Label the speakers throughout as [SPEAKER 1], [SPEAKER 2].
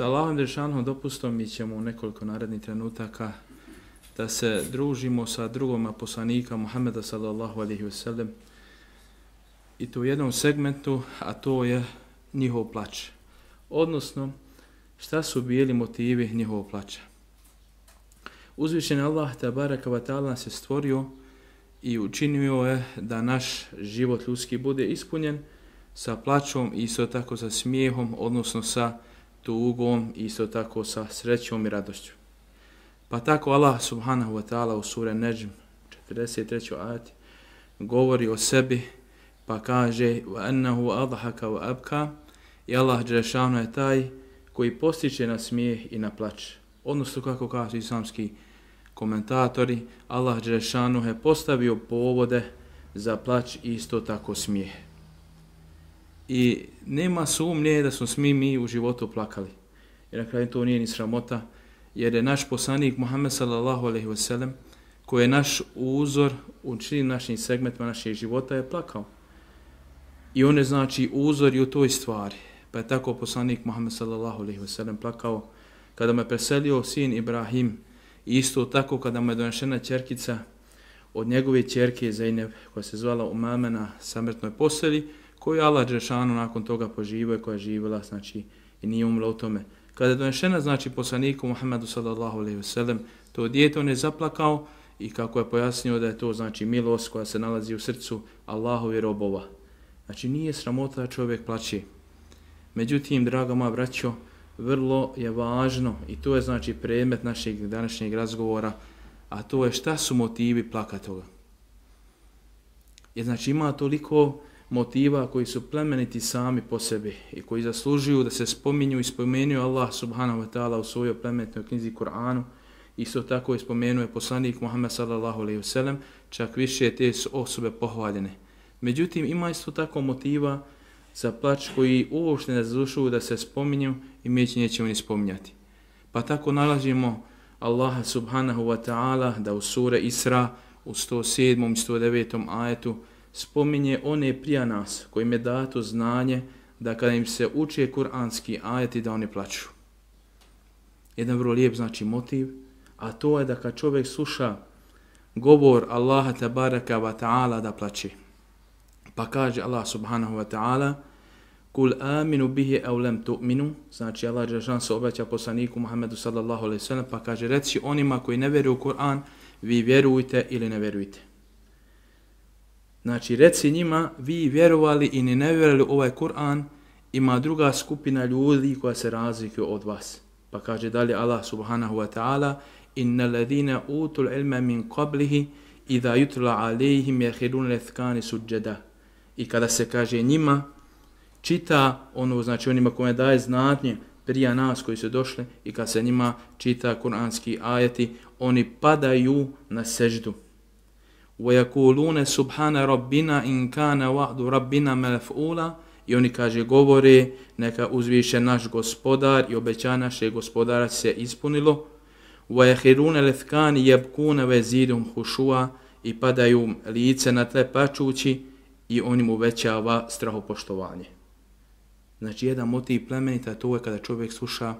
[SPEAKER 1] Sa Allahom Dešanom dopustom mi ćemo u nekoliko narednih trenutaka da se družimo sa drugom poslanika Muhammeda sallallahu alaihi ve sellem i to u jednom segmentu, a to je njihov plać. Odnosno, šta su bili motivi njihovog plaća. Uzvišen Allah tabaraka wa ta'ala se stvorio i učinio je da naš život ljudski bude ispunjen sa plaćom i isto tako sa smijehom, odnosno sa tugom i isto tako sa srećom i radošću. Pa tako Allah subhanahu wa ta'ala u sure Nejm 43. ajati govori o sebi pa kaže وَأَنَّهُ أَضْحَكَ وَأَبْكَ i Allah Đelešanu je taj koji postiče na smijeh i na plać. Odnosno kako kažu islamski komentatori, Allah Đelešanu je postavio povode za plać i isto tako smijeh. I nema sumnje da smo smi mi u životu plakali. Jer na kraju to nije ni sramota, jer je naš poslanik Muhammed sallallahu alaihi wa sallam, koji je naš uzor u čini našim segmentima našeg života, je plakao. I on je znači uzor i u toj stvari. Pa je tako poslanik Muhammed sallallahu alaihi wa sallam plakao kada me preselio sin Ibrahim, isto tako kada mu je donešena čerkica od njegove čerke Zainab koja se zvala Umamena samrtnoj poseli, koju je Allah Đešanu nakon toga poživio koja je živjela, znači, i nije umrla u tome. Kada je donešena, znači, poslaniku Muhammedu sallallahu alaihi wasallam, to dijete on je zaplakao i kako je pojasnio da je to, znači, milost koja se nalazi u srcu Allahovi robova. Znači, nije sramota da čovjek plaće. Međutim, draga moja braćo, vrlo je važno i to je, znači, predmet našeg današnjeg razgovora, a to je šta su motivi plaka toga. Jer, znači, ima toliko motiva koji su plemeniti sami po sebi i koji zaslužuju da se spominju i spomenuju Allah subhanahu wa ta'ala u svojoj plemenitnoj knjizi Kur'anu. Isto tako ispomenuje spomenuje poslanik Muhammed sallallahu alaihi wasallam, čak više te su osobe pohvaljene. Međutim, ima isto tako motiva za plać koji uopšte ne zaslušuju da se spominju i mi će nećemo ni spominjati. Pa tako nalazimo Allaha subhanahu wa ta'ala da u sure Isra u 107. i 109. ajetu spominje one prija nas kojim je dato znanje da kada im se uče kuranski ajeti da oni plaću. Jedan vrlo lijep znači motiv, a to je da kad čovjek sluša govor Allaha tabaraka wa ta'ala da plaće. Pa kaže Allah subhanahu wa ta'ala Kul aminu bihi au lam tu'minu, znači Allah Đelešan se obraća poslaniku Muhammedu sallallahu alaihi sallam, pa kaže reci onima koji ne vjeruju u Kur'an, vi vjerujte ili ne vjerujte. Znači, reci njima, vi vjerovali i ne nevjerovali ovaj Kur'an, ima druga skupina ljudi koja se razlikuje od vas. Pa kaže dalje Allah subhanahu wa ta'ala, inna ladina utul ilma min qablihi, idha yutla alejhim jehidun lethkani suđeda. I kada se kaže njima, čita ono, znači onima kome daje znatnje prija nas koji su došli, i kad se njima čita kuranski ajeti, oni padaju na seždu. وَيَكُولُونَ سُبْحَانَ رَبِّنَا إِنْ كَانَ وَعْدُ رَبِّنَا مَلَفْعُولَ I oni kaže govore, neka uzviše naš gospodar i obeća naše gospodara se ispunilo. وَيَهِرُونَ لَثْكَانِ يَبْكُونَ وَزِيدُمْ خُشُوَا I padaju lice na tle pačući i on im uvećava strahopoštovanje. Znači, jedan motiv plemenita to je kada čovjek sluša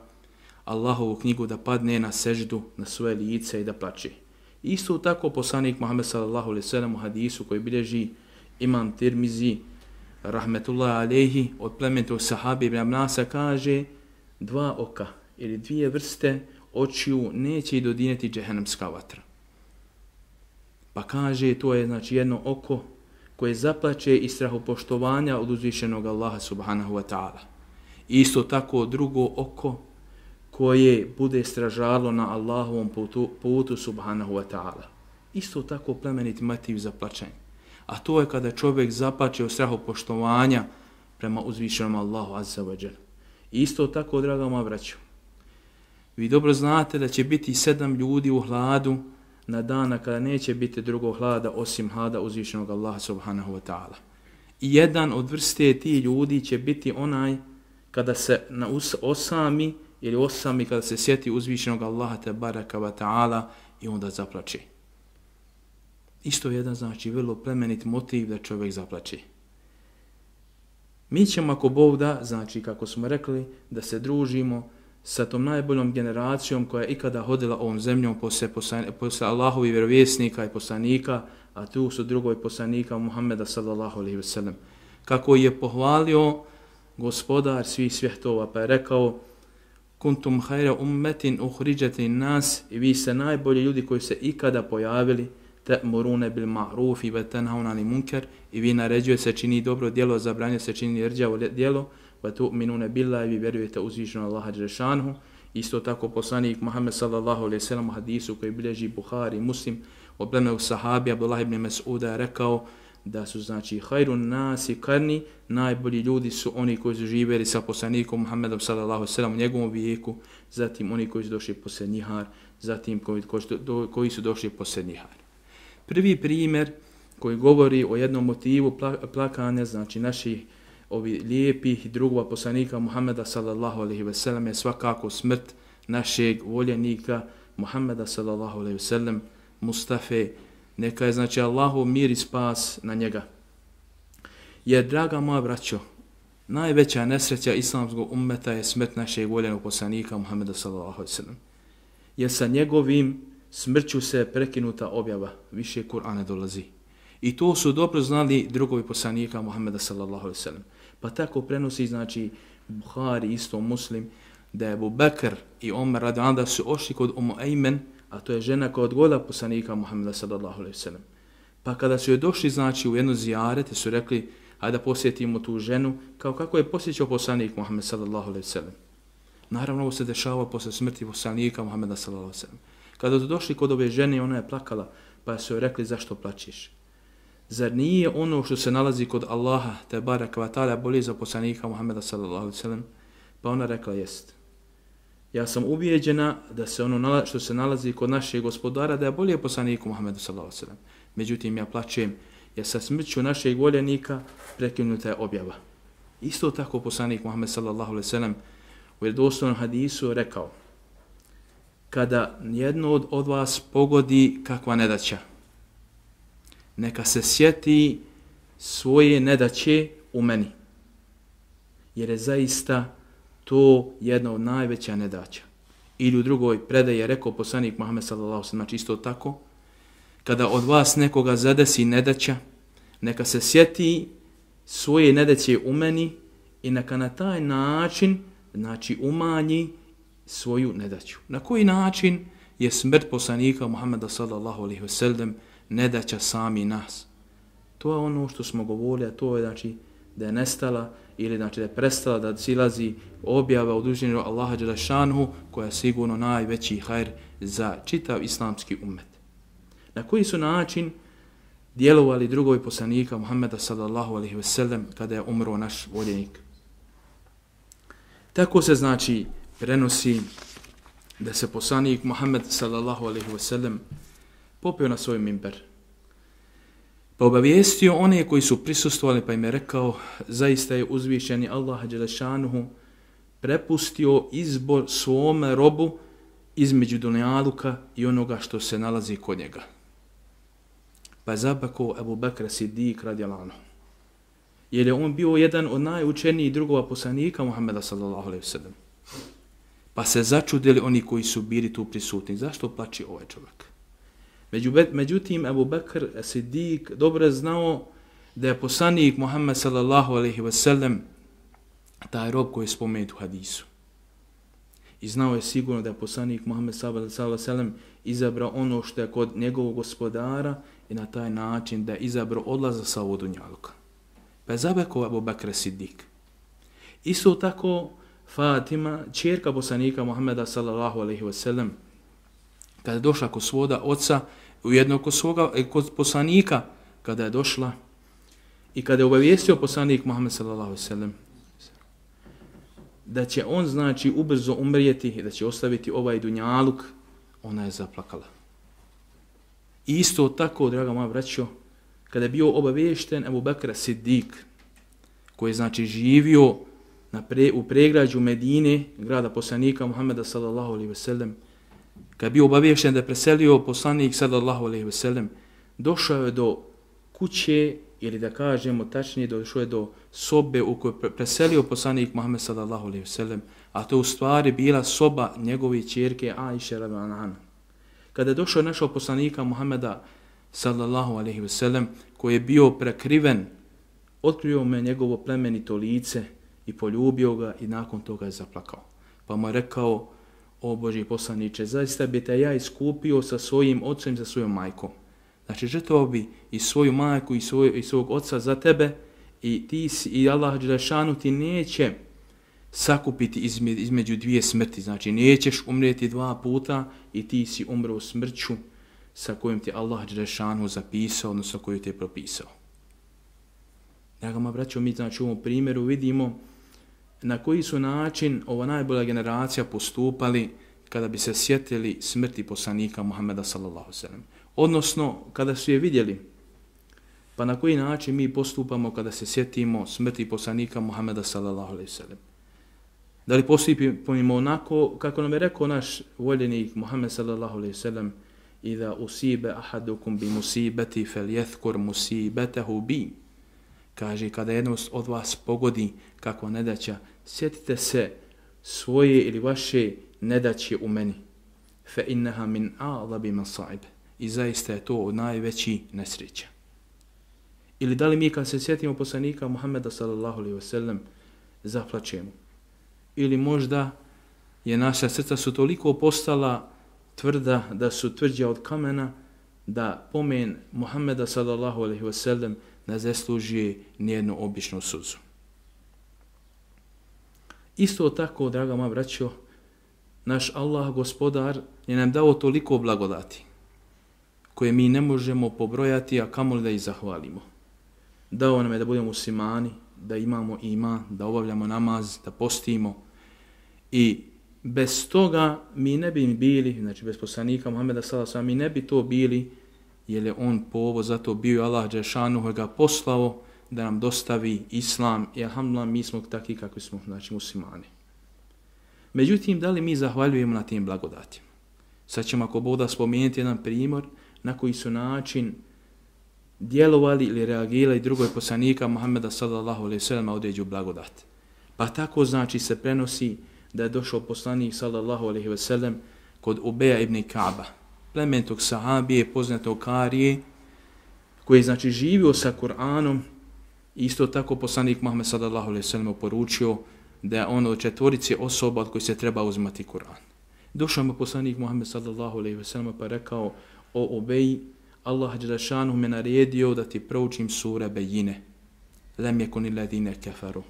[SPEAKER 1] Allahovu knjigu da padne na seždu, na svoje lice i da plače. Isto tako poslanik Muhammed sallallahu alejhi ve sellem u hadisu koji bilježi Imam Tirmizi rahmetullahi alejhi od plemenitog sahabe Ibn Abbas kaže dva oka ili dvije vrste očiju neće i dodineti džehennemska vatra. Pa kaže to je znači jedno oko koje zaplače i strahopoštovanja od uzvišenog Allaha subhanahu wa ta'ala. Isto tako drugo oko koje bude stražalo na Allahovom putu, putu subhanahu wa ta'ala. Isto tako plemenit motiv za plaćanje. A to je kada čovjek zapače u strahu poštovanja prema uzvišenom Allahu azza wa jal. Isto tako, draga moja braćo, vi dobro znate da će biti sedam ljudi u hladu na dana kada neće biti drugog hlada osim hlada uzvišenog Allaha subhanahu wa ta'ala. I jedan od vrste ti ljudi će biti onaj kada se na osami ili osami kada se sjeti uzvišenog Allaha te baraka wa ta'ala i onda zaplače. Isto je jedan znači vrlo plemenit motiv da čovjek zaplače. Mi ćemo ako Bog da, znači kako smo rekli, da se družimo sa tom najboljom generacijom koja je ikada hodila ovom zemljom posle, posle Allahovi vjerovjesnika i poslanika, a tu su drugoj poslanika Muhammeda sallallahu alaihi ve sellem. Kako je pohvalio gospodar svih svjetova, pa je rekao kuntum hajra ummetin uhriđetin nas i vi ste najbolji ljudi koji se ikada pojavili te morune bil ma'ruf i ve tenhauna li munker i vi naređuje se čini dobro djelo, zabranje se čini rđavo djelo, va tu minune bila i vi vjerujete uzvišeno Allaha Đerešanhu. Isto tako poslanik Muhammed sallallahu alaihi sallam u hadisu koji bilježi Buhari muslim od plemenog sahabi Abdullah ibn Mas'uda je rekao da su znači hajrun nas i karni, najbolji ljudi su oni koji su živjeli sa poslanikom Muhammedom sallallahu sallam u njegovom vijeku, zatim oni koji su došli posle njihar, zatim koji, koji, koji su došli posle njihar. Prvi primjer koji govori o jednom motivu plakanja, znači naših ovi lijepih drugova poslanika Muhammeda sallallahu alaihi ve sellem je svakako smrt našeg voljenika Muhammeda sallallahu alaihi ve sellem, Mustafe, neka je znači Allahu mir i spas na njega. Jer, draga moja braćo, najveća nesreća islamskog ummeta je smrt našeg voljenog poslanika Muhammeda sallallahu alaihi ve sellem. Jer sa njegovim smrću se prekinuta objava, više Kur'ana dolazi. I to su dobro znali drugovi poslanika Muhammeda sallallahu alaihi sallam. Pa tako prenosi, znači, Buhari, isto muslim, da je Abu Bekr i Omer radi onda su ošli kod Umu Ejmen, a to je žena koja odgoda poslanika Muhammeda sallallahu alaihi sallam. Pa kada su joj došli, znači, u jednu zijaret, su rekli, hajde da posjetimo tu ženu, kao kako je posjećao poslanik Muhammed sallallahu alaihi sallam. Naravno, ovo se dešava posle smrti poslanika Muhammeda sallallahu alaihi sallam. Kada su došli kod ove žene, ona je plakala, pa su joj rekli zašto plaćiš. Zar nije ono što se nalazi kod Allaha, te barak vatala, bolje za poslanika Muhammeda sallallahu alaihi sallam? Pa ona rekla jest. Ja sam ubijeđena da se ono što se nalazi kod našeg gospodara, da je bolje poslaniku Muhammedu sallallahu alejhi ve sellem. Međutim, ja plačem jer sa smrću našeg voljenika prekinuta je objava. Isto tako poslanik Muhammed sallallahu alejhi ve sellem u jednom hadisu rekao, kada jedno od, od vas pogodi kakva nedaća. Neka se sjeti svoje nedaće u meni. Jer je zaista to jedna od najveća nedaća. Ili u drugoj predaje je rekao poslanik Muhammed sallallahu sallam, znači isto tako, kada od vas nekoga zadesi nedaća, neka se sjeti svoje nedaće u meni i neka na taj način, znači umanji svoju nedaću. Na koji način je smrt poslanika Muhammeda sallallahu alaihi wasallam nedaća sami nas? To je ono što smo govorili, a to je znači da je nestala ili znači da je prestala da silazi objava u dužinu Allaha Đelešanhu koja je sigurno najveći hajr za čitav islamski umet. Na koji su način djelovali drugovi poslanika Muhammeda sallallahu alaihi sellem kada je umro naš voljenik? Tako se znači prenosi da se poslanik Muhammed sallallahu alaihi sellem popio na svoj mimber. Pa obavijestio one koji su prisustovali pa im je rekao zaista je uzvišeni Allah Đelešanuhu prepustio izbor svome robu između dunjaluka i onoga što se nalazi kod njega. Pa zabako Abu Bakr Siddiq radijalanu. Jer je on bio jedan od najučenijih drugova poslanika Muhammeda sallallahu alaihi sallam. Pa se začudili oni koji su bili tu prisutni. Zašto plači ovaj čovjek? Među, međutim, Abu Bakr Siddiq dobro znao da je poslanik Muhammed sallallahu alaihi wa sallam taj rob koji je spomenut u hadisu. I znao je sigurno da je poslanik Muhammed sallallahu alaihi wa sallam izabrao ono što je kod njegovog gospodara i na taj način da je izabrao odlaza sa vodunjaluka. Pa je zabekao Abu Bakr Siddiq. Isto tako, Fatima, čerka poslanika Muhammeda sallallahu alaihi wa sallam, kada je došla kod svoda oca, u kod, svoga, e, kod poslanika, kada je došla i kada je obavijestio poslanik Muhammed sallallahu sallam, da će on, znači, ubrzo umrijeti i da će ostaviti ovaj dunjaluk, ona je zaplakala. I isto tako, draga moja braćo, kada je bio obaviješten Ebu Bekra Siddiq, koji je, znači, živio na pre, u pregrađu Medine, grada poslanika Muhammeda sallallahu alaihi ve sellem, kad je bio obavješten da je preselio poslanik sallallahu alaihi ve sellem, došao je do kuće ili da kažemo tačnije došao je do sobe u kojoj preselio poslanik Muhammed sallallahu alaihi sellem a to u stvari bila soba njegove čerke Aisha radhiyallahu Kada je došao našao poslanika Muhammeda sallallahu alaihi sellem koji je bio prekriven, otkrio me njegovo plemenito lice i poljubio ga i nakon toga je zaplakao. Pa mu je rekao, o Boži poslaniče, zaista bi te ja iskupio sa svojim ocem i sa svojom majkom. Znači, žrtvao bi i svoju majku i, svoj, i svog oca za tebe i ti si, i Allah Đelešanu ti neće sakupiti između dvije smrti. Znači, nećeš umreti dva puta i ti si umro smrću sa kojim ti Allah Đelešanu zapisao, odnosno koju ti je propisao. Dragama braćo, mi znači u ovom primjeru vidimo na koji su način ova najbolja generacija postupali kada bi se sjetili smrti poslanika Muhammeda sallallahu sallam. Odnosno, kada su je vidjeli, pa na koji način mi postupamo kada se sjetimo smrti poslanika Muhammeda sallallahu sallam. Da li postupimo onako, kako nam je rekao naš voljenik Muhammed sallallahu sallam, i da usibe ahadukum bi musibeti fel jethkur musibetehu bi. Kaže, kada jedno od vas pogodi kako nedaća, sjetite se svoje ili vaše nedaće u meni. Fe inneha min a'labi masaib. I zaista je to od najveći nesreća. Ili da li mi kad se sjetimo poslanika Muhammeda sallallahu alaihi wasallam zaplaćemo? Ili možda je naša srca su toliko postala tvrda da su tvrđa od kamena da pomen Muhammeda sallallahu alaihi wasallam ne zaslužuje nijednu običnu suzu. Isto tako, draga moja braćo, naš Allah, gospodar, je nam dao toliko blagodati koje mi ne možemo pobrojati, a kamo li da ih zahvalimo. Dao nam je da budemo muslimani, da imamo ima, da obavljamo namaz, da postimo i bez toga mi ne bi bili, znači bez poslanika Muhammeda s.a.v. mi ne bi to bili, jer je on povo, zato bio Allah Đešanu ga poslao da nam dostavi islam i alhamdulillah mi smo takvi kakvi smo, znači muslimani. Međutim, da li mi zahvaljujemo na tim blagodatima? Sad ćemo ako Boda spomenuti jedan primjer na koji su način djelovali ili reagirali drugoj poslanika Muhammeda sallallahu alaihi sallam određu blagodat. Pa tako znači se prenosi da je došao poslanik sallallahu alaihi ve sellem kod Ubeja ibn Kaaba, plementog sahabije, poznatog Karije, koji je znači živio sa Kur'anom, isto tako poslanik Muhammed sallallahu alaihi ve sellem poručio da je ono četvorice osoba od koji se treba uzmati Kur'an. Došao mu poslanik Muhammed sallallahu alaihi ve sellem pa rekao o Ubeji, Allah Đelešanu me naredio da ti proučim sure Bejine. Lem je kuni ledine kefaru.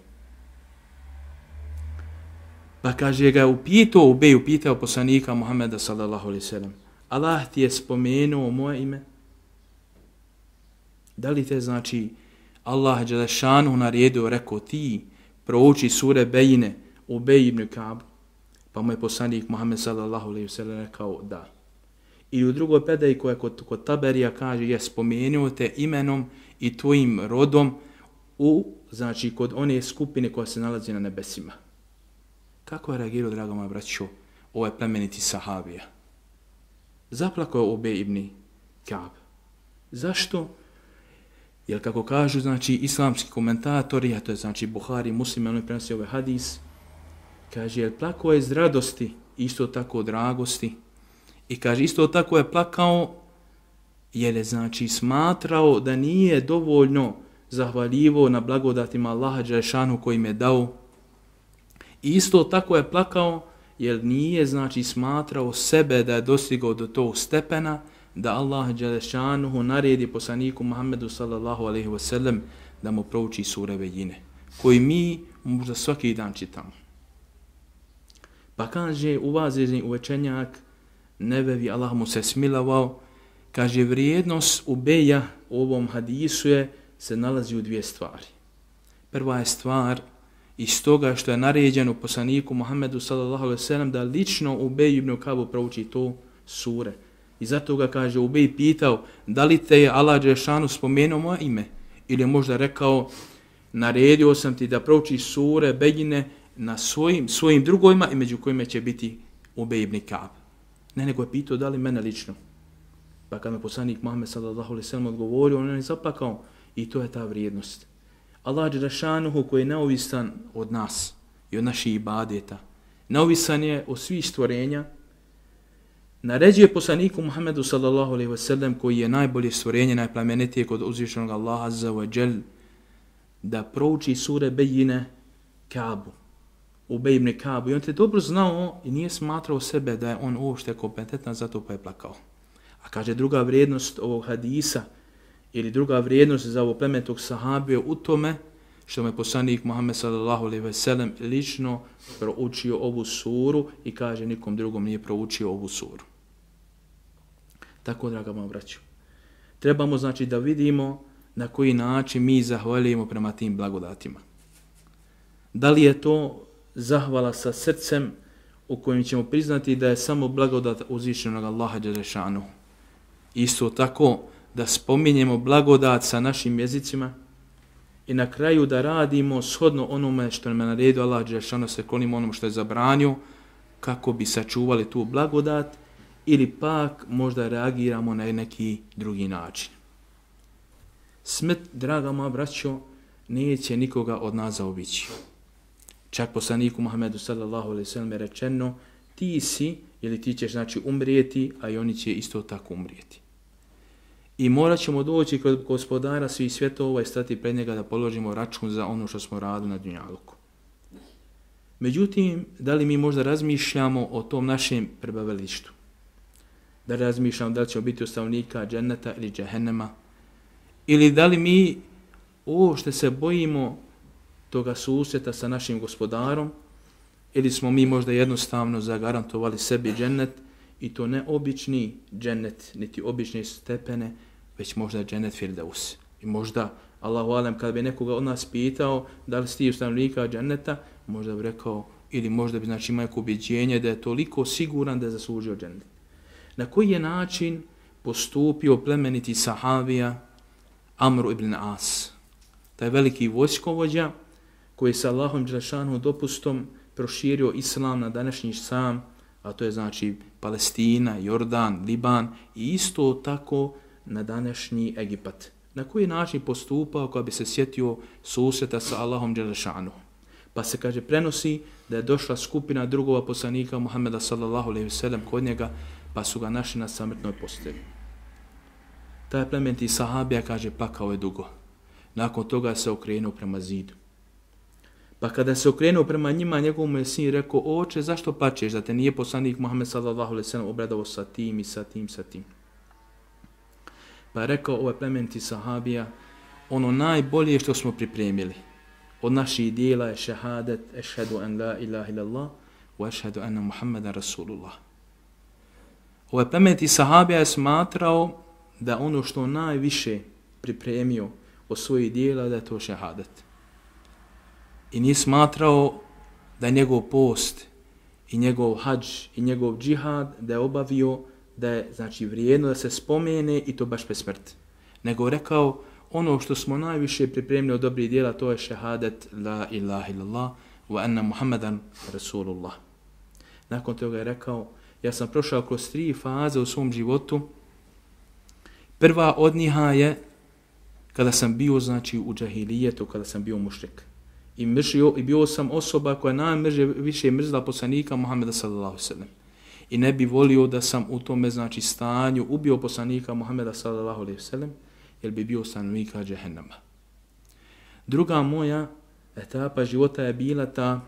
[SPEAKER 1] Pa kaže ga upitao, Ubej upitao poslanika Muhammeda sallallahu alaihi sallam. Allah ti je spomenuo moje ime? Da li te znači Allah Đelešanu naredio, rekao ti prouči sure Bejine Ubej ibn Kabu? Pa mu je poslanik Muhammed sallallahu alaihi sallam rekao da. I u drugoj predaji koja kod, kod Taberija kaže je spomenuo te imenom i tvojim rodom u, znači kod one skupine koja se nalazi na nebesima. Kako je reagirao, drago moja braćo, ovaj plemeniti sahabija? Zaplakao je obe ibn Kab. Zašto? Jer kako kažu, znači, islamski komentatori, a to je, znači, Buhari, muslim, ono prenosi ovaj hadis, kaže, jer plakao je iz radosti, isto tako od dragosti, i kaže, isto tako je plakao, jer je, znači, smatrao da nije dovoljno zahvaljivo na blagodatima Allaha Đelešanu koji im je dao. I isto tako je plakao jer nije znači smatrao sebe da je dostigao do tog stepena da Allah Đelešanuhu naredi poslaniku Muhammedu sallallahu alaihi wasallam da mu prouči sure Vejine koji mi možda svaki dan čitamo. Pa kaže uvazezni uvečenjak nevevi Allah mu se smilovao, kaže vrijednost ubeja u ovom hadisu je se nalazi u dvije stvari. Prva je stvar iz toga što je naređeno poslaniku Muhammedu sallallahu alaihi wasallam da lično Ubej ibn Kabu prouči to sure. I zato ga kaže Ubej pitao da li te je Allah Đešanu spomenuo moje ime ili je možda rekao naredio sam ti da prouči sure Bejine na svojim, svojim drugovima i među kojima će biti Ubej ibn Kab. Ne, nego je pitao da li mene lično. Pa kad me poslanik Muhammed sallallahu alaihi sallam odgovorio, on je zapakao I to je ta vrijednost. Allah Đerašanuhu koji je neovisan od nas i od naših ibadeta, neovisan je od svih stvorenja, naređuje poslaniku Muhammedu sallallahu alaihi wasallam koji je najbolje stvorenje, najplamenitije kod uzvišenog Allaha azza wa jel, da prouči sure Bejine Kabu, u Bejibne Kabu. I on te dobro znao i nije smatrao sebe da je on uopšte kompetentan, zato pa je plakao. A kaže druga vrijednost ovog hadisa, ili druga vrijednost za ovo plemetog sahabije u tome što me poslanik Muhammed sallallahu alejhi ve sellem lično proučio ovu suru i kaže nikom drugom nije proučio ovu suru. Tako, draga moja braćo, trebamo znači da vidimo na koji način mi zahvaljujemo prema tim blagodatima. Da li je to zahvala sa srcem u kojem ćemo priznati da je samo blagodat uzvišenog Allaha Đelešanu. Isto tako, da spominjemo blagodat sa našim jezicima i na kraju da radimo shodno onome što nam je naredio Allah Đelešano se klonimo onom što je zabranio kako bi sačuvali tu blagodat ili pak možda reagiramo na neki drugi način. Smrt, draga moja braćo, neće nikoga od nas zaobići. Čak poslaniku Muhammedu sallallahu alaihi sallam je rečeno ti si ili ti ćeš znači umrijeti, a i oni će isto tako umrijeti. I morat ćemo doći kod gospodara svih svjetova i stati pred njega da položimo račun za ono što smo radili na Dunjaluku. Međutim, da li mi možda razmišljamo o tom našem prebavelištu? Da razmišljamo da li ćemo biti ustavnika dženneta ili džehennema? Ili da li mi o što se bojimo toga susjeta sa našim gospodarom? Ili smo mi možda jednostavno zagarantovali sebi džennet i to ne obični džennet, niti obične stepene, već možda dženet Firdaus. I možda, Allahu alem, kada bi nekoga od nas pitao da li sti ustanovnika dženeta, možda bi rekao, ili možda bi znači imao ubjeđenje da je toliko siguran da je zaslužio dženet. Na koji je način postupio plemeniti sahavija Amru ibn As, taj veliki vojskovođa koji je sa Allahom Đelešanu dopustom proširio islam na današnji sam, a to je znači Palestina, Jordan, Liban i isto tako na današnji Egipat. Na koji način postupao kada bi se sjetio susjeta sa Allahom Đelešanu. Pa se kaže prenosi da je došla skupina drugova poslanika Muhammeda sallallahu alaihi sallam kod njega pa su ga našli na samrtnoj postelji. Taj plementi sahabija kaže pakao je dugo. Nakon toga se okrenuo prema zidu. Pa kada se okrenuo prema njima, njegovom je sin rekao, oče, zašto pačeš da te nije poslanik Muhammed sallallahu alaihi sallam obradao sa tim i sa tim, sa tim. Pa je rekao ovaj plementi sahabija, ono najbolje što smo pripremili od naših dijela je šehadet, ešhedu an la ilaha illallah, wa ešhedu anna Muhammeda Rasulullah. Ovaj plementi sahabija je smatrao da ono što najviše pripremio od svojih dijela da je to šehadet. I nije smatrao da je njegov post i njegov hađ i njegov džihad da je obavio da je znači vrijedno da se spomene i to baš bez smrti. Nego rekao ono što smo najviše pripremili od dobrih dijela to je šehadet la ilaha illallah wa anna muhammadan rasulullah. Nakon toga je rekao ja sam prošao kroz tri faze u svom životu. Prva od njiha je kada sam bio znači u džahilijetu, kada sam bio mušrik. I, mržio, I bio sam osoba koja najmrže više mrzla poslanika Muhammeda sallallahu sallam i ne bi volio da sam u tome znači stanju ubio poslanika Muhameda sallallahu alejhi ve sellem jer bi bio stanovnika džehennama. Druga moja etapa života je bila ta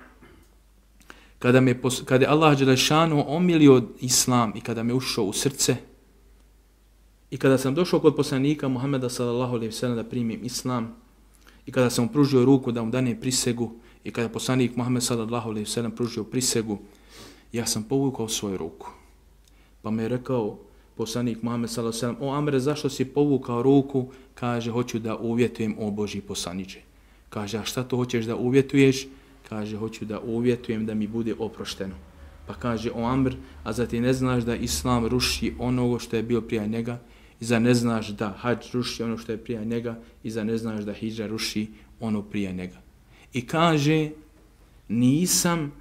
[SPEAKER 1] kada me kada Allah dželle omilio islam i kada me ušao u srce i kada sam došao kod poslanika Muhameda sallallahu alejhi ve sellem da primim islam i kada sam pružio ruku da mu dane prisegu i kada poslanik Muhammed sallallahu alejhi ve sellem pružio prisegu ja sam povukao svoju ruku. Pa mi je rekao poslanik Muhammed s.a.v. O Amre, zašto si povukao ruku? Kaže, hoću da uvjetujem o Boži poslaniče. Kaže, a šta to hoćeš da uvjetuješ? Kaže, hoću da uvjetujem da mi bude oprošteno. Pa kaže, o Amr, a za ti ne znaš da Islam ruši onogo što je bilo prije njega? I za ne znaš da hađ ruši ono što je prije njega? I za ne znaš da hijđa ruši ono prije njega? I kaže, nisam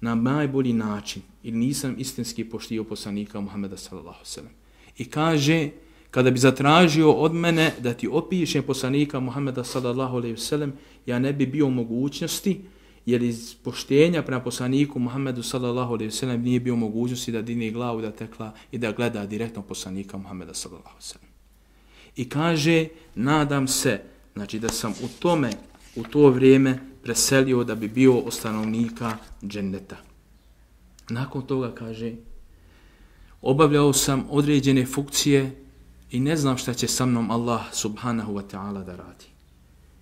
[SPEAKER 1] na najbolji način ili nisam istinski poštio poslanika Muhammeda sallallahu sallam. I kaže, kada bi zatražio od mene da ti opišem poslanika Muhammeda sallallahu alaihi sallam, ja ne bi bio u mogućnosti, jer iz poštenja prema poslaniku Muhammedu sallallahu alaihi sallam nije bio u mogućnosti da dini glavu da tekla i da gleda direktno poslanika Muhammeda sallallahu alaihi sallam. I kaže, nadam se, znači da sam u tome, u to vrijeme preselio da bi bio ostanovnika dženneta. Nakon toga kaže, obavljao sam određene funkcije i ne znam šta će sa mnom Allah subhanahu wa ta'ala da radi.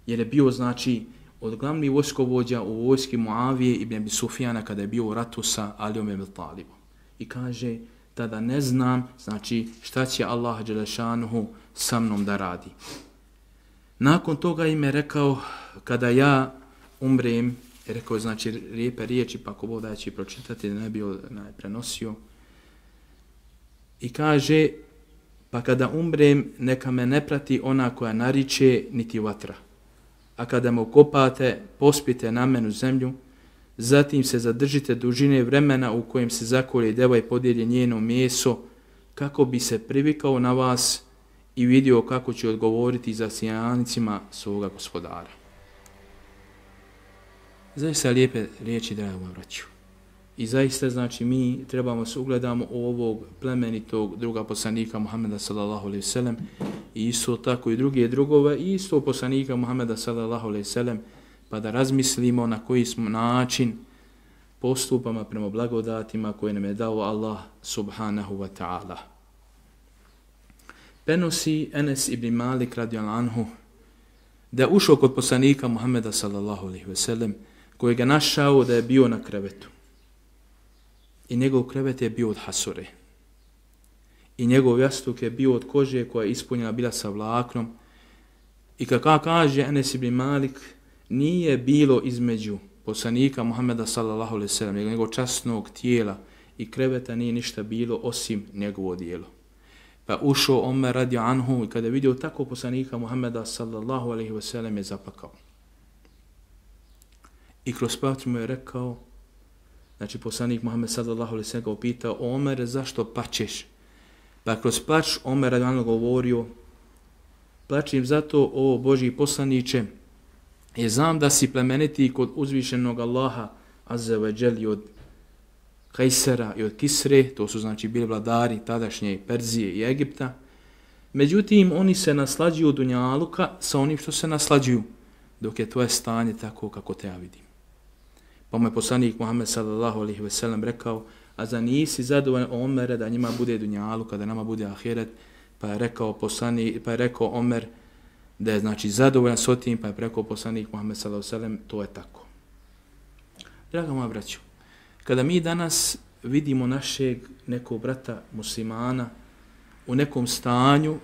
[SPEAKER 1] Jer je bio, znači, od glavnih vojskovođa u vojski Muavije ibn Abi Sufjana kada je bio u ratu sa Alijom ibn Talibom. I kaže, tada ne znam, znači, šta će Allah Đelešanuhu sa mnom da radi. Nakon toga im je rekao, kada ja umrem, je znači, lijepe riječi, pa ako boda će pročitati, da ne bi prenosio. I kaže, pa kada umrem, neka me ne prati ona koja nariče, niti vatra. A kada me ukopate, pospite na menu zemlju, zatim se zadržite dužine vremena u kojem se zakolje deva i podijelje njeno meso, kako bi se privikao na vas i vidio kako će odgovoriti za sjanicima svoga gospodara. Zaista lijepe riječi, drago moj vraću. I zaista, znači, mi trebamo se ugledamo u ovog plemenitog druga poslanika Muhammeda sallallahu alaihi sallam i isto tako i drugi drugove i isto poslanika Muhammeda sallallahu alaihi sallam pa da razmislimo na koji smo način postupama prema blagodatima koje nam je dao Allah subhanahu wa ta'ala. Penosi Enes ibn Malik radi anhu da ušao kod poslanika Muhammeda sallallahu alaihi ve sellem koji ga našao da je bio na krevetu. I njegov krevet je bio od hasure. I njegov jastuk je bio od kože koja je ispunjena bila sa vlaknom. I kako kaže Enes ibn Malik, nije bilo između poslanika Muhammeda sallallahu alaihi ve sellem, njegovog časnog tijela i kreveta nije ništa bilo osim njegovo dijelo. Pa ušao Omer radi anhu i kada je vidio tako poslanika Muhammeda sallallahu alaihi wasallam je zaplakao. I kroz patru mu je rekao, znači poslanik Muhammed sallallahu alaihi wa sallam ga upitao, Omer, zašto pačeš? Pa kroz pač Omer radi govorio, plačim zato, o Boži poslaniće, je znam da si plemeniti kod uzvišenog Allaha, azza wa od Kajsera i od Kisre, to su znači bili vladari tadašnje Perzije i Egipta. Međutim, oni se naslađuju Dunjaluka sa onim što se naslađuju, dok je tvoje stanje tako kako te ja vidim. Pa mu je poslanik Muhammed sallallahu alaihi ve sellem rekao, a za nisi zadovoljan Omer da njima bude dunjalu, kada nama bude Ahiret, pa je rekao, poslanik, pa je rekao Omer da je znači zadovoljan s otim, pa je rekao poslanik Muhammed sallallahu alaihi ve sellem, to je tako. Draga moja braćo, Kada mi danas vidimo našeg nekog brata muslimana u nekom stanju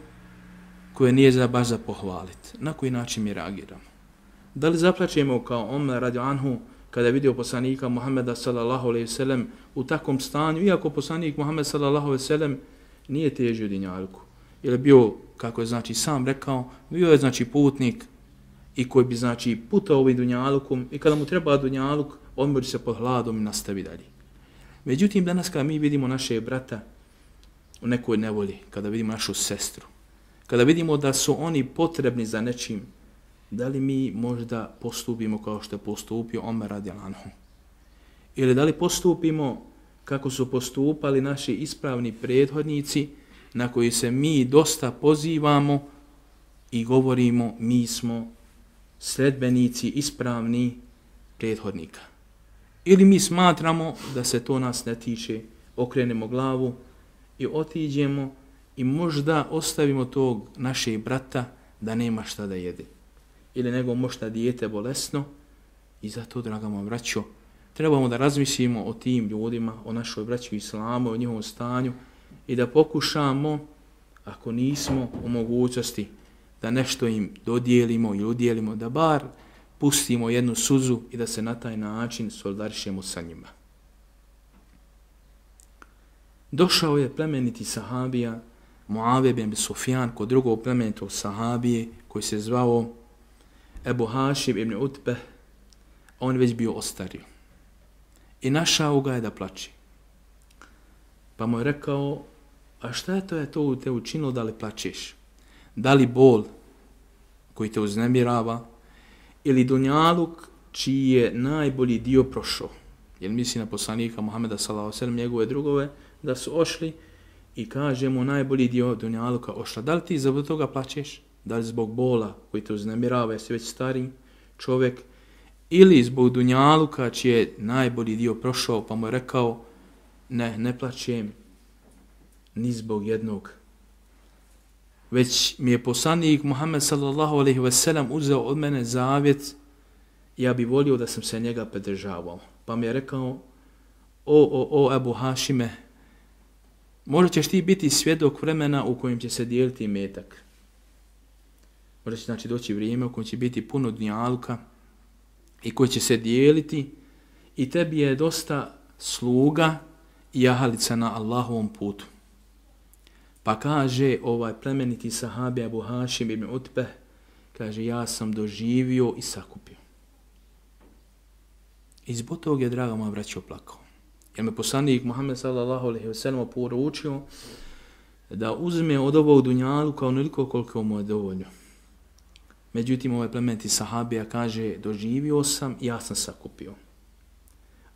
[SPEAKER 1] koje nije za baš za pohvaliti, na koji način mi reagiramo? Da li zaplaćemo kao Omer radi Anhu kada je vidio poslanika Muhammeda sallallahu alejhi ve sellem u takvom stanju, iako poslanik Muhammed sallallahu alejhi ve sellem nije težio dinjalku. jer je bio, kako je znači sam rekao, bio je znači putnik i koji bi znači putao ovim dunjalukom i kada mu treba dunjaluk, odmori se pod hladom i nastavi dalje. Međutim, danas kada mi vidimo naše brata u nekoj nevolji, kada vidimo našu sestru, kada vidimo da su oni potrebni za nečim, da li mi možda postupimo kao što je postupio Omer radi Anhu? Ili da li postupimo kako su postupali naši ispravni prethodnici na koji se mi dosta pozivamo i govorimo mi smo sredbenici ispravni prethodnika. Ili mi smatramo da se to nas ne tiče, okrenemo glavu i otiđemo i možda ostavimo tog našeg brata da nema šta da jede. Ili nego možda dijete bolesno i zato, draga moja braćo, trebamo da razmislimo o tim ljudima, o našoj braću islamu, o njihovom stanju i da pokušamo, ako nismo u mogućnosti, da nešto im dodijelimo i udjelimo, da bar pustimo jednu suzu i da se na taj način solidarišemo sa njima. Došao je plemeniti sahabija Muave bin Sufjan kod drugog plemenitog sahabije koji se zvao Ebu Hašim ibn Utbe, on već bio ostario. I našao ga je da plači. Pa mu je rekao, a šta je to je to te učinilo da li plačeš? Da li bol koji te uznemirava ili dunjaluk čiji je najbolji dio prošao? Jer misli na poslanika Muhameda s.a.v. njegove drugove da su ošli i kaže mu najbolji dio dunjaluka ošla. Da li ti zbog toga plačeš? Da li zbog bola koji te uznemirava, jesi već stari čovjek? Ili zbog dunjaluka čiji je najbolji dio prošao pa mu je rekao ne, ne plaćem ni zbog jednog. Već mi je poslanik Muhammed sallallahu alaihi ve sellem uzeo od mene zavjet ja bi volio da sam se njega predržavao. Pa mi je rekao o, o, o, Ebu Hašime, možda ćeš ti biti svjedok vremena u kojem će se dijeliti metak. Možda će znači doći vrijeme u kojem će biti puno dnjalka i koji će se dijeliti i tebi je dosta sluga i jahalica na Allahovom putu. Pa kaže ovaj plemeniti sahabi Abu Hashim ibn Utbeh, kaže ja sam doživio i sakupio. I zbog tog je, draga moja braća, oplakao. Jer me poslanik Muhammed sallallahu alaihi wa sallam poručio da uzme od ovog dunjalu kao onoliko koliko mu je dovoljno. Međutim, ovaj plementi sahabija kaže, doživio sam ja sam sakupio.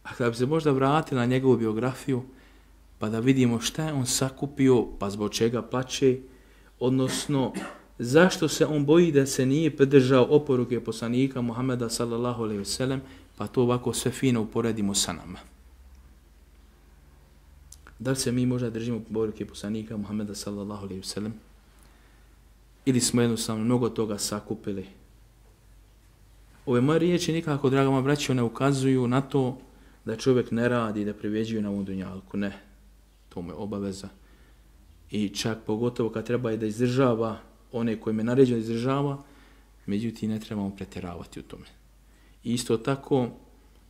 [SPEAKER 1] A kada bi se možda vratili na njegovu biografiju, pa da vidimo šta je on sakupio, pa zbog čega plaće, odnosno zašto se on boji da se nije pridržao oporuke poslanika Muhameda sallallahu alaihi wasallam, pa to ovako sve fino uporedimo sa nama. Da li se mi možda držimo poruke poslanika Muhameda sallallahu alaihi wasallam, ili smo jednostavno mnogo toga sakupili. Ove moje riječi nikako, draga moja braćo, ne ukazuju na to da čovjek ne radi, da privjeđuje na ovom dunjalku. Ne, to mu je obaveza. I čak pogotovo kad treba je da izdržava one koje me naređeno da izdržava, međutim ne trebamo pretjeravati u tome. I isto tako,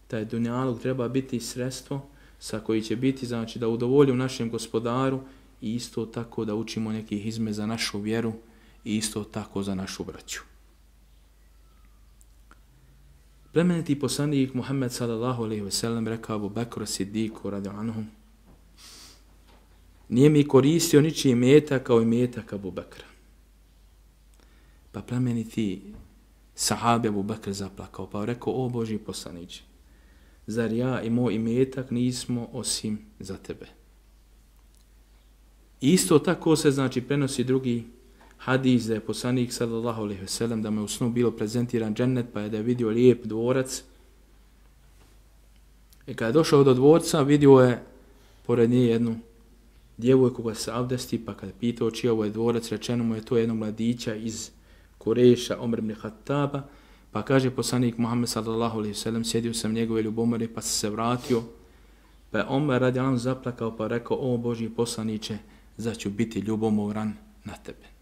[SPEAKER 1] taj dunjalog treba biti sredstvo sa koji će biti, znači da udovolju našem gospodaru i isto tako da učimo nekih izme za našu vjeru, i isto tako za našu braću. Plemeniti poslanik Muhammed sallallahu alaihi ve sellem rekao Abu Bakr Siddiqu radi anhu nije mi koristio ničiji meta kao i metak Abu Bakra. Pa plemeniti sahabe Abu Bakr zaplakao pa rekao o Boži poslanić zar ja i moj imetak nismo osim za tebe. Isto tako se znači prenosi drugi hadis da je poslanik sallallahu alejhi ve sellem da mu u snu bilo prezentiran džennet pa je da je vidio lijep dvorac. E, I kada je došao do dvorca vidio je pored nje jednu djevojku koja se abdesti pa kada je pitao čiji ovo je dvorac rečeno mu je to jedno mladića iz Kureša Omer ibn Khattaba pa kaže poslanik Muhammed sallallahu alejhi ve sellem sjedio sam njegove ljubomore pa se vratio pa je Omer radi on zaplakao pa rekao o Boži poslanice zaću biti ljubomoran na tebe.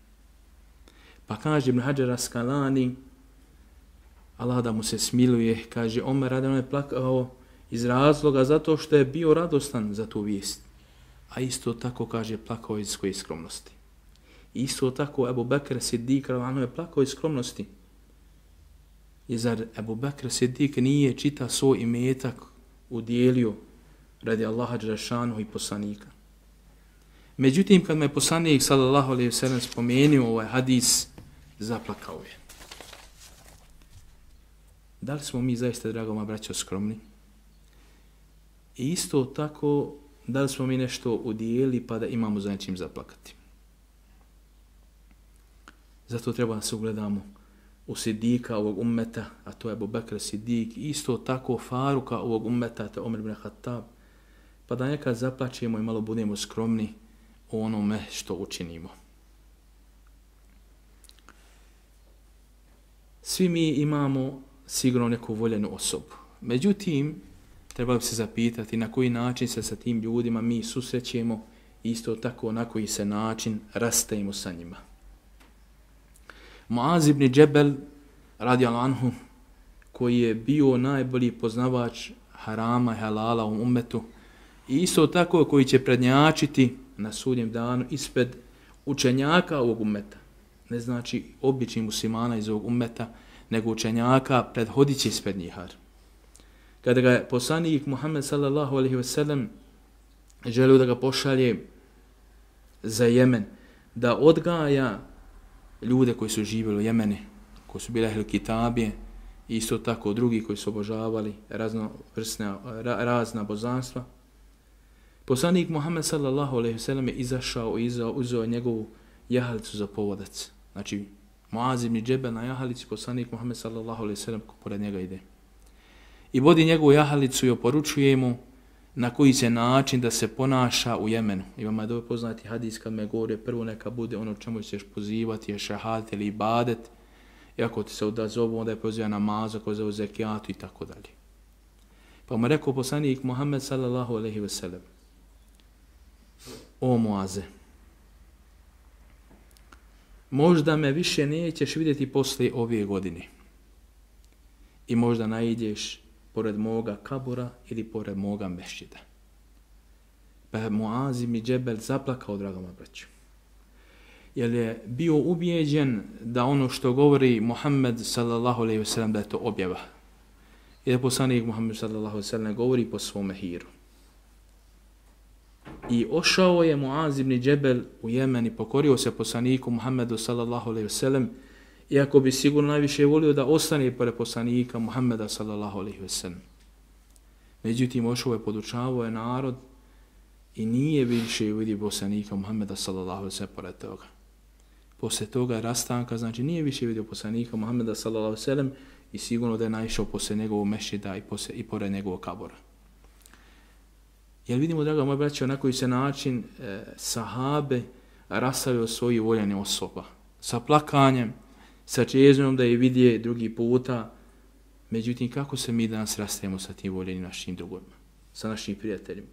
[SPEAKER 1] Pa kaže Ibn Hajar Askalani, Allah da mu se smiluje, kaže Omer radi je plakao iz razloga zato što je bio radostan za tu vijest. A isto tako kaže plakao iz svoje skromnosti. Isto tako Ebu Bekr Siddiq rano je plakao iz skromnosti. I zar Ebu Bekr Siddiq nije čita svoj imetak udijelio radi Allaha Đerašanu i poslanika. Međutim, kad me poslanik sallallahu alaihi wa sallam spomenuo ovaj hadis, zaplakao je. Da li smo mi zaista, dragoma braćo, skromni? I isto tako, da li smo mi nešto udijeli pa da imamo za nečim zaplakati? Zato treba da se ugledamo u sidika ovog ummeta, a to je Abu Bakr Sidik, isto tako Faruka ovog ummeta, to je Omer ibn Khattab, pa da nekad zaplaćemo i malo budemo skromni onome što učinimo. svi mi imamo sigurno neku voljenu osobu. Međutim, treba se zapitati na koji način se sa tim ljudima mi susrećemo isto tako na koji se način rastajemo sa njima. Muaz ibn Džebel, radi Anhu, koji je bio najbolji poznavač harama i halala u umetu, i isto tako koji će prednjačiti na sudnjem danu ispred učenjaka ovog umeta ne znači obični muslimana iz ovog ummeta, nego učenjaka predhodit će ispred njihar. Kada ga je poslanik Muhammed sallallahu alaihi ve sellem želio da ga pošalje za Jemen, da odgaja ljude koji su živjeli u Jemeni, koji su bile ehli kitabije, isto tako drugi koji su obožavali razno vrsne, ra, razna bozanstva. Poslanik Muhammed sallallahu alejhi ve sellem je izašao i izao, uzeo njegovu jahalicu za povodac. Znači, Muaz ibn Džebel na jahalici, poslanik Muhammed sallallahu alejhi ve sellem pored njega ide. I vodi njegovu jahalicu i oporučuje mu na koji se način da se ponaša u Jemenu. I vama je dobro poznati hadis kad me govore, prvo neka bude ono čemu ćeš pozivati, je šahat ili ibadet, i ako ti se odazovu, onda je poziva namaz, ako je zove zekijatu i tako dalje. Pa mu rekao poslanik Muhammed sallallahu alaihi ve sellem, o Muaze, možda me više nećeš vidjeti posle ove godine i možda najdeš pored moga kabura ili pored moga mešćida. Pa je Muaz i Džebel zaplakao, dragoma braću. Jer je bio ubijeđen da ono što govori Muhammed sallallahu alaihi ve sellem da je to objava. I da poslanik Muhammed sallallahu alaihi ve sellem govori po svome hiru. I ošao je Muaz ibn Džebel u Jemen i pokorio se poslaniku Muhammedu sallallahu alaihi ve sellem iako bi sigurno najviše volio da ostane pored poslanika Muhammeda sallallahu alaihi ve sellem. Međutim, ošao je podučavao je narod i nije više vidio poslanika Muhammeda sallallahu alaihi ve sellem pored toga. Posle toga rastanka, znači nije više vidio poslanika Muhammeda sallallahu alaihi ve sellem i sigurno da je naišao posle njegovog mešida i, posle, i pored njegovog kabora. Jer vidimo, draga moja braća, na koji se način e, sahabe rasavio svoji voljene osoba. Sa plakanjem, sa čeznom da je vidje drugi puta. Međutim, kako se mi danas rastajemo sa tim voljenim našim drugovima, sa našim prijateljima?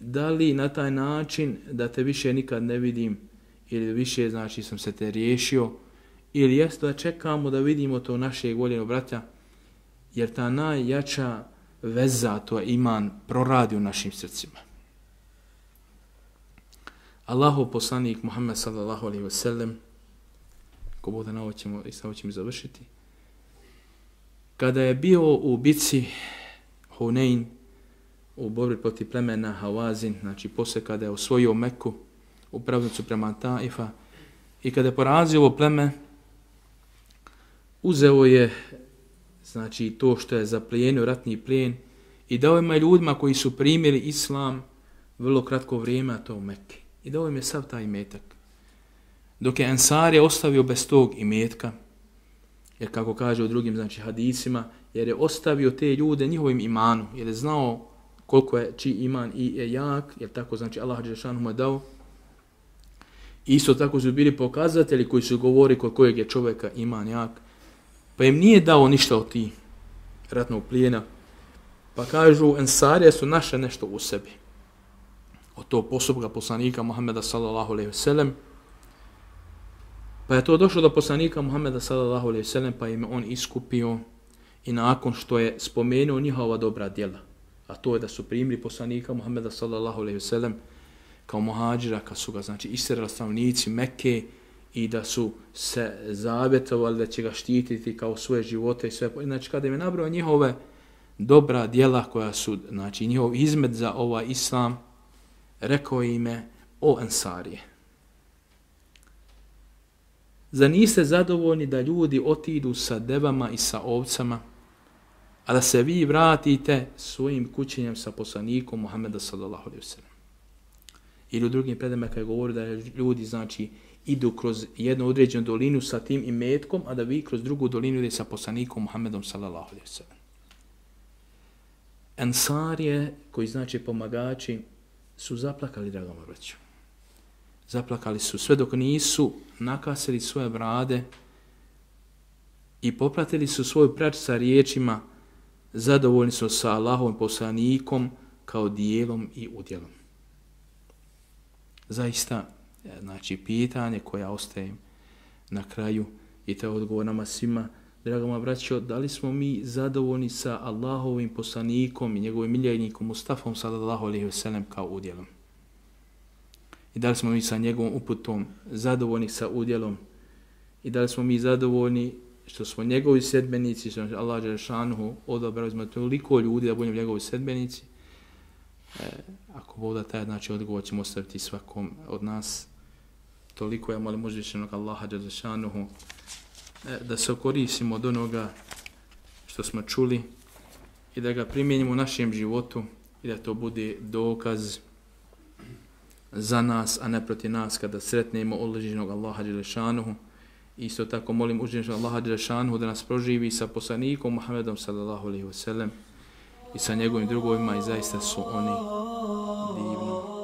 [SPEAKER 1] Da li na taj način da te više nikad ne vidim ili više znači sam se te riješio ili jeste da čekamo da vidimo to našeg voljenog brata jer ta najjača veza to je iman proradi u našim srcima. Allahu poslanik Muhammed sallallahu alaihi ve sellem ko bude na ovo ćemo, i samo ćemo završiti. Kada je bio u bici Hunein, u borbi protiv plemena Hawazin, znači posle kada je osvojio Meku u pravnicu prema Taifa, i kada je porazio ovo pleme, uzeo je znači to što je zaplijenio ratni plijen i dao ima ljudima koji su primili islam vrlo kratko vrijeme, a to u Mekke. I dao im je sav taj metak dok je Ensar je ostavio bez tog imetka, jer kako kaže u drugim znači, hadisima, jer je ostavio te ljude njihovim imanu, jer je znao koliko je čiji iman i je jak, jer tako znači Allah Đešanu mu je dao. Isto tako su bili pokazatelji koji su govori kod kojeg je čovjeka iman jak, pa im nije dao ništa od ti ratnog plijena, pa kažu Ensarije su naše nešto u sebi. Od to posobga poslanika Muhammeda sallallahu alaihi ve sellem, Pa je to došlo do poslanika Muhammeda sallallahu alaihi vselem, pa im on iskupio i nakon što je spomenuo njihova dobra djela, a to je da su primili poslanika Muhammeda sallallahu alaihi vselem, kao muhađira, kad su ga znači istirali stavnici Mekke i da su se zavjetovali da će ga štititi kao svoje živote i sve. Znači kada im je nabrao njihove dobra djela koja su, znači njihov izmed za ovaj islam, rekao ime o Ansarije. Za niste zadovoljni da ljudi otidu sa devama i sa ovcama, a da se vi vratite svojim kućenjem sa poslanikom Muhammeda sallallahu alaihi wa Ili u drugim predama kada govori da ljudi znači idu kroz jednu određenu dolinu sa tim imetkom, a da vi kroz drugu dolinu ide sa poslanikom Muhammedom sallallahu alaihi wa Ensarije, koji znači pomagači, su zaplakali, dragom braću zaplakali su sve dok nisu nakasili svoje brade i popratili su svoju prač sa riječima zadovoljni su sa Allahovim poslanikom kao dijelom i udjelom. Zaista, E, znači, pitanje koja ostaje na kraju i te odgovor nama svima, draga moja braćo, da li smo mi zadovoljni sa Allahovim poslanikom i njegovim miljenikom Mustafom sallallahu alaihi ve sellem kao udjelom? i da li smo mi sa njegovom uputom zadovoljni sa udjelom i da li smo mi zadovoljni što smo njegovi sedbenici, što Allah Đerašanuhu odabrao izme toliko ljudi da budemo njegovi sedbenici, E, ako Bog da taj znači odgovor ćemo ostaviti svakom od nas. Toliko ja molim uzvišenog Allaha Đazešanuhu e, da se okorisimo od onoga što smo čuli i da ga primjenimo u našem životu i da to bude dokaz za nas, a ne proti nas kada sretnemo uleženog Allaha Đelešanuhu. Isto tako molim uzvišenog Allaha Đelešanuhu da nas proživi sa poslanikom Muhammedom sallallahu alaihi wa sallam i sa njegovim drugovima i zaista su oni divni.